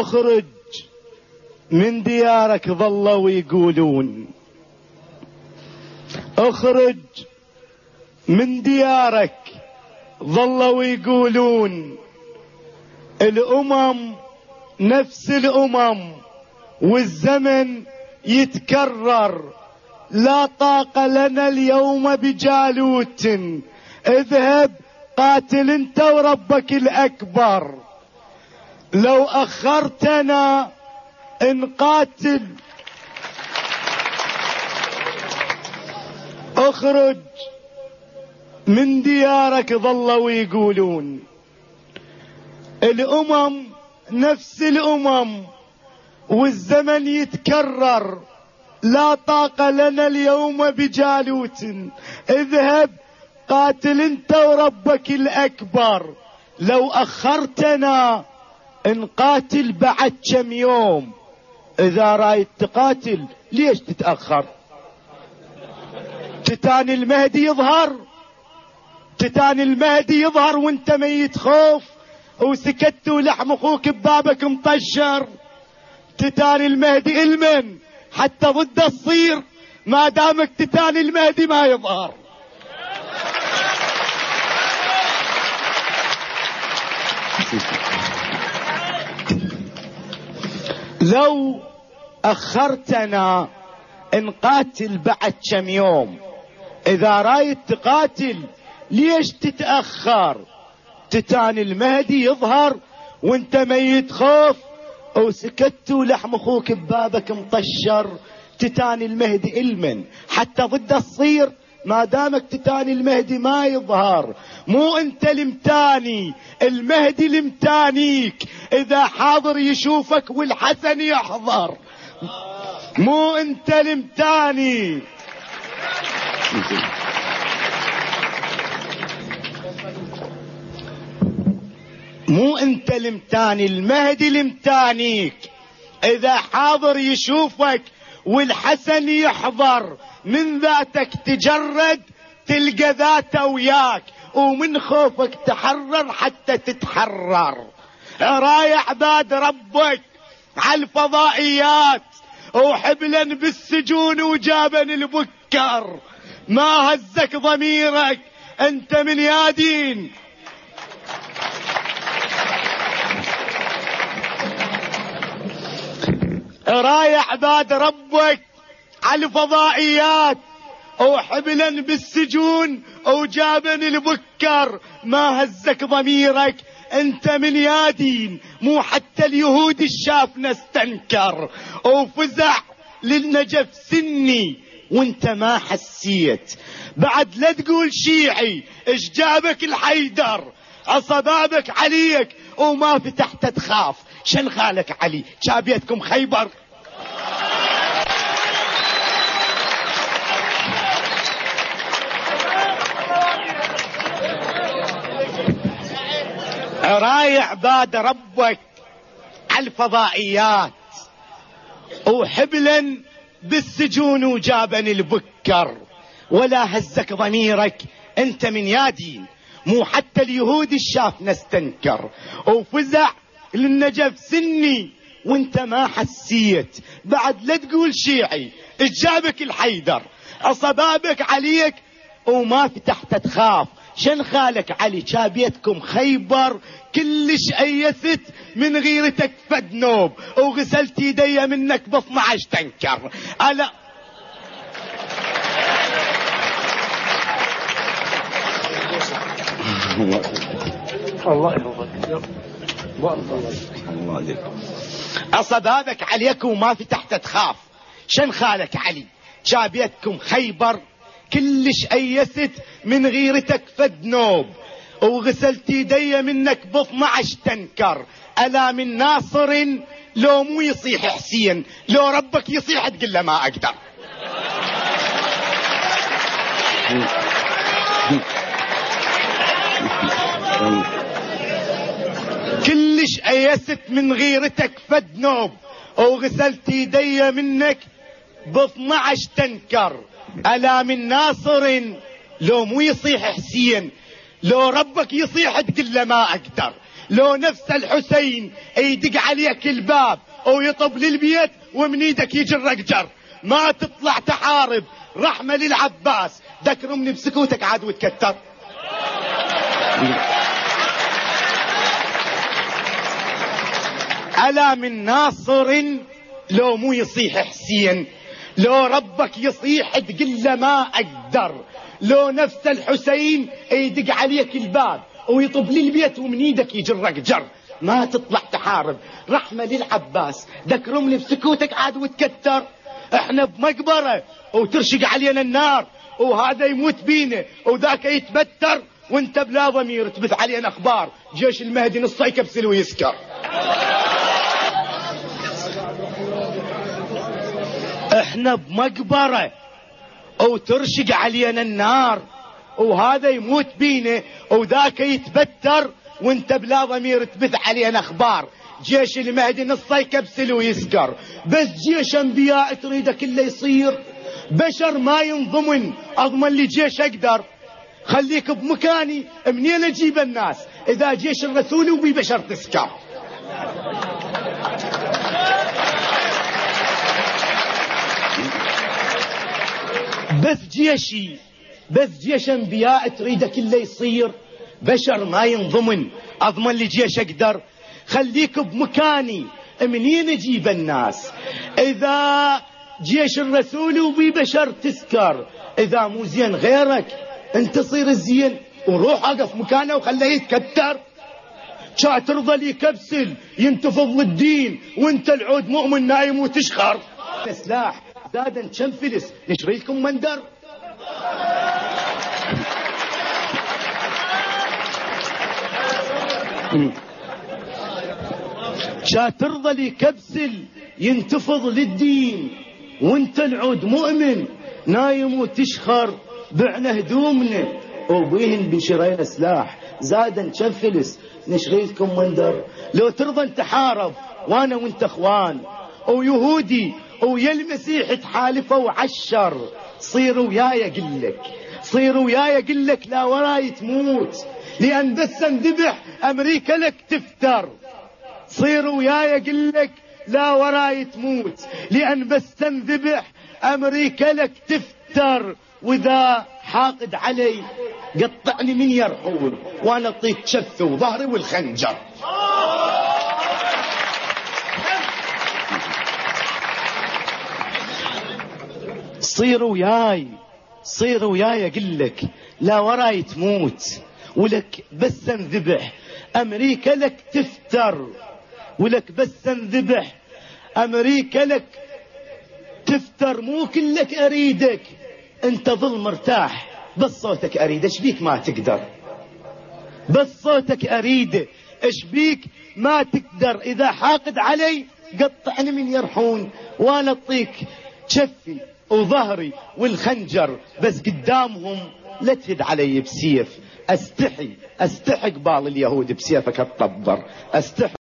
اخرج من ديارك ظلوا يقولون. اخرج من ديارك ظلوا يقولون. الامم نفس الامم والزمن يتكرر. لا طاقة لنا اليوم بجالوت. اذهب قاتل انت وربك الأكبر. لو أخرتنا نقاتل أخرج من ديارك ظلوا يقولون. الأمم نفس الأمم والزمن يتكرر. لا طاقة لنا اليوم بجالوت. اذهب قاتل انت وربك الأكبر. لو أخرتنا نقاتل بعد كم يوم. إذا رايد تقاتل ليش تتأخر؟ تتاني المهدي يظهر. تتاني المهدي يظهر وانت ميت خوف وسكت ولحم أخوك ببابك مطشر. تتاني المهدي المن حتى ضد الصير. ما دامك تتاني المهدي ما يظهر. لو أخرتنا نقاتل بعد كم يوم. إذا رايد تقاتل ليش تتأخر؟ تتاني المهدي يظهر وأنت ميت خوف. وسكت ولحم أخوك ببابك مطشر. تتاني المهدي إلمن. حتى ضد الصير ما دامك تتاني المهدي ما يظهر. مو انت المتاني المهدي المتانيك إذا حاضر يشوفك والحسن يحضر. مو انت المتاني مو انت المتاني المهدي المتانيك إذا حاضر يشوفك والحسن يحضر. من ذاتك تجرد تلقى ذاته وياك ومن خوفك تحرر حتى تتحرر. رايح عباد ربك على الفضائيات وحبلا بالسجون وجابن البكر. ما هزك ضميرك أنت من يادين. رايح عباد ربك على الفضائيات. وحبلا بالسجون وجابن البكر. ما هزك ضميرك؟ أنت من يادين. مو حتى اليهود الشافنا استنكر وفزع للنجف سني. وانت ما حسيت. بعد لا تقول شيعي إيش جابك الحيدر؟ عصبابك عليك. وما فتحت تخاف. شن خالك علي؟ شابيتكم خيبر؟ رايح بعد ربك على الفضائيات. وحبلا بالسجون وجابني البكر. ولا هزك ضميرك أنت من يادين مو حتى اليهود الشاف نستنكر. وفزع للنجف سني وانت ما حسيت. بعد لا تقول شيعي اجابك الحيدر؟ عصبابك عليك وما فتحت تخاف. شن خالك علي؟ شابيتكم خيبر كلش ايست من غيرتك فد نوب وغسلت يدي منك ب 12 تنكر. أنا الله الله أصبابك عليك وما فتحت تخاف. شن خالك علي؟ شابيتكم خيبر كلش أيست من غيرتك فد نوب. وغسلت يدي منك ب 12 تنكر. ألا من ناصر لو مو يصيح حسين. لو ربك يصيح تقول له ما أقدر. كلش أيست من غيرتك فد نوب. وغسلت يدي منك ب 12 تنكر. ألا من ناصر لو مو يصيح حسين لو ربك يصيح تقول له ما أقدر لو نفس الحسين يدق عليك الباب ويطب للبيت ومن إيدك يجرك جر ما تطلع تحارب رحمة للعباس ذكرمني بسكوتك عاد وتكتر. ألا من ناصر لو مو يصيح حسين لو ربك يصيح تقل له ما أقدر. لو نفس الحسين يدق عليك الباب ويطب لي البيت ومن إيدك يجرك جر ما تطلع تحارب. رحمة للعباس. ذكرمني بسكوتك عاد وتكتر. إحنا بمقبرة وترشق علينا النار وهذا يموت بينا وذاك يتبتر وانت بلا ضمير تبث علينا أخبار. جيش المهدي نصه يكبسل ويسكر إحنا بمقبرة. وترشق علينا النار. وهذا يموت بينا. وذاك يتبتر. وانت بلا ضمير تبث علينا أخبار. جيش المهدي نصه يكبسل ويسكر بس جيش أنبياء تريده كله يصير. بشر ما ينضمن. أضمن لي جيش أقدر. خليك بمكاني. منين أجيب الناس؟ إذا جيش الرسول وبي بشر تسكر بس جيشي بس جيش أنبياء تريده كله يصير. بشر ما ينضمن أضمن لي جيش أقدر. خليك بمكاني منين أجيب الناس؟ إذا جيش الرسول وبي بشر تسكر إذا مو زين غيرك أنت صير الزين وروح أقف مكانه وخليه يتكتر. شا ترضى لي كبسل ينتفض للدين وأنت العود مؤمن نايم وتشخر. سلاح زادا كم فلس نشري لكم مندر شا ترضى لي كبسل ينتفض للدين وانت العود مؤمن نايم وتشخر بعنا هدومنا. وبيهن بشرينا سلاح زادا كم فلس نشغي لكم مندر لو ترضى انت حارب وأنا وانت اخوان. ويهودي ويا المسيح تحالفه وعشر صير وياي أقلك صير وياي أقلك لا وراي تموت لأن بس انذبح أمريكا لك تفتر. صير وياي أقلك لا وراي تموت لأن بس تنذبح أمريكا لك تفتر. وإذا حاقد علي قطعني من يرحول وأنا اعطيك شف وظهري والخنجر. صير وياي. صير وياي أقول لك لا وراي تموت ولك بس انذبح. أمريكا لك تفتر ولك بس انذبح. أمريكا لك تفتر مو كلك أريدك. أنت ظل مرتاح بس صوتك أريد. إيش بيك ما تقدر؟ بس صوتك أريد. إيش بيك ما تقدر؟ إذا حاقد علي قطعني من يرحون. وأنا اعطيك شفي. وظهري والخنجر بس قدامهم لا تهد علي بسيف. أستحي استحي قبال اليهود بسيفك الطبر استحي